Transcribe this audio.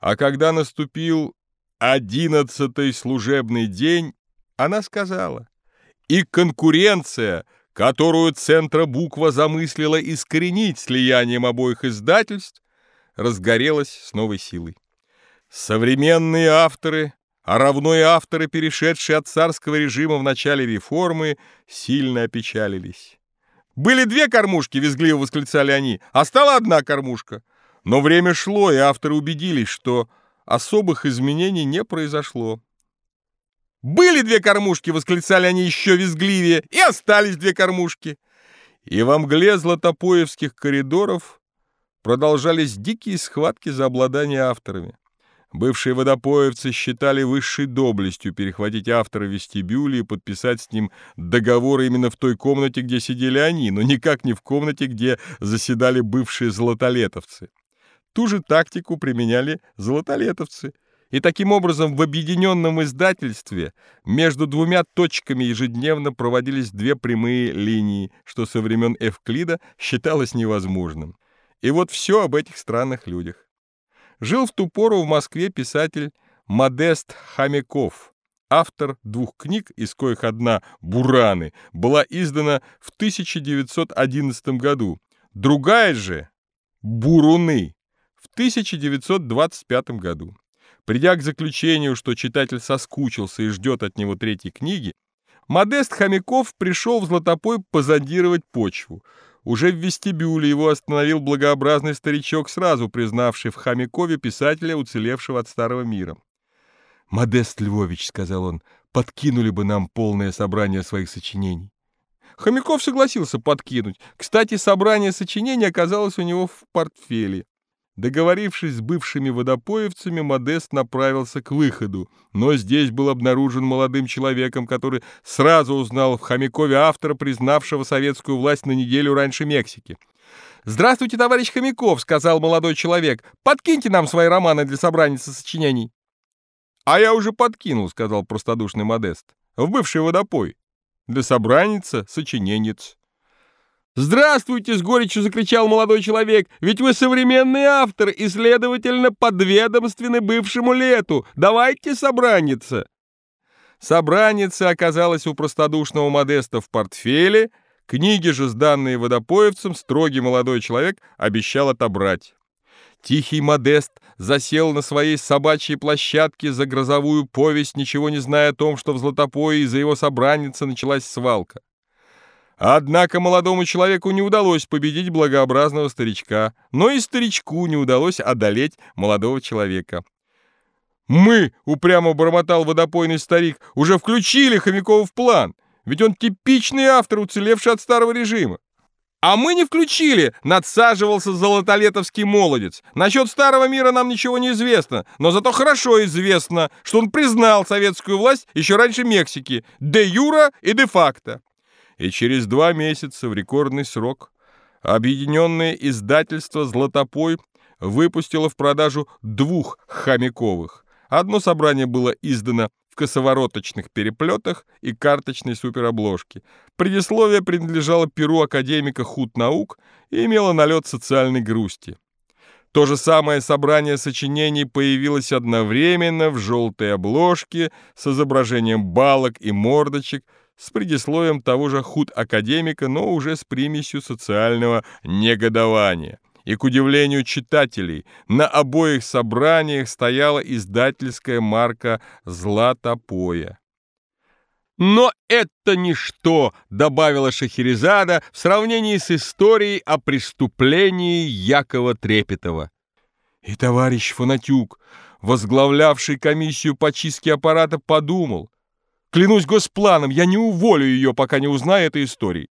А когда наступил одиннадцатый служебный день, она сказала, и конкуренция, которую Центробуква замыслила искоренить слиянием обоих издательств, разгорелась с новой силой. Современные авторы, а равно и авторы, перешедшие от царского режима в начале реформы, сильно опечалились. «Были две кормушки», — визгливо восклицали они, — «а стала одна кормушка». Но время шло, и авторы убедились, что особых изменений не произошло. «Были две кормушки!» — восклицали они еще визгливее, и остались две кормушки. И во мгле златопоевских коридоров продолжались дикие схватки за обладание авторами. Бывшие водопоевцы считали высшей доблестью перехватить автора в вестибюле и подписать с ним договор именно в той комнате, где сидели они, но никак не в комнате, где заседали бывшие золотолетовцы. Ту же тактику применяли золотолетовцы. И таким образом в объединенном издательстве между двумя точками ежедневно проводились две прямые линии, что со времен Эвклида считалось невозможным. И вот все об этих странных людях. Жил в ту пору в Москве писатель Модест Хомяков, автор двух книг, из коих одна «Бураны» была издана в 1911 году, другая же «Буруны» 1925 году. Придя к заключению, что читатель соскучился и ждет от него третьей книги, Модест Хомяков пришел в Златопой позондировать почву. Уже в вестибюле его остановил благообразный старичок, сразу признавший в Хомякове писателя, уцелевшего от старого мира. «Модест Львович», — сказал он, — «подкинули бы нам полное собрание своих сочинений». Хомяков согласился подкинуть. Кстати, собрание сочинений оказалось у него в портфеле. Договорившись с бывшими водопоевцами, Модест направился к выходу, но здесь был обнаружен молодым человеком, который сразу узнал в Хомякове автора, признавшего советскую власть на неделю раньше Мексики. «Здравствуйте, товарищ Хомяков», — сказал молодой человек. «Подкиньте нам свои романы для собрания сочинений». «А я уже подкинул», — сказал простодушный Модест. «В бывший водопой. Для собранница сочиненец». «Здравствуйте!» — с горечью закричал молодой человек. «Ведь вы современный автор и, следовательно, подведомственны бывшему лету. Давайте собраниться!» Собранница оказалась у простодушного Модеста в портфеле, книги же, сданные водопоевцем, строгий молодой человек обещал отобрать. Тихий Модест засел на своей собачьей площадке за грозовую повесть, ничего не зная о том, что в Златопое из-за его собранницы началась свалка. Однако молодому человеку не удалось победить благообразного старичка, но и старичку не удалось одолеть молодого человека. «Мы», — упрямо бормотал водопойный старик, — «уже включили Хомякова в план, ведь он типичный автор, уцелевший от старого режима». «А мы не включили!» — надсаживался золотолетовский молодец. «Насчет старого мира нам ничего не известно, но зато хорошо известно, что он признал советскую власть еще раньше Мексики, де юра и де факто и через два месяца в рекордный срок объединенное издательство «Златопой» выпустило в продажу двух хомяковых. Одно собрание было издано в косовороточных переплетах и карточной суперобложке. Предисловие принадлежало перу академика худ наук и имело налет социальной грусти. То же самое собрание сочинений появилось одновременно в желтой обложке с изображением балок и мордочек, с предисловием того же худ-академика, но уже с примесью социального негодования. И, к удивлению читателей, на обоих собраниях стояла издательская марка «Златопоя». «Но это ничто», — добавила Шахерезада в сравнении с историей о преступлении Якова Трепетова. И товарищ Фанатюк, возглавлявший комиссию по чистке аппарата, подумал — Клянусь госпланом, я не уволю ее, пока не узнаю этой истории.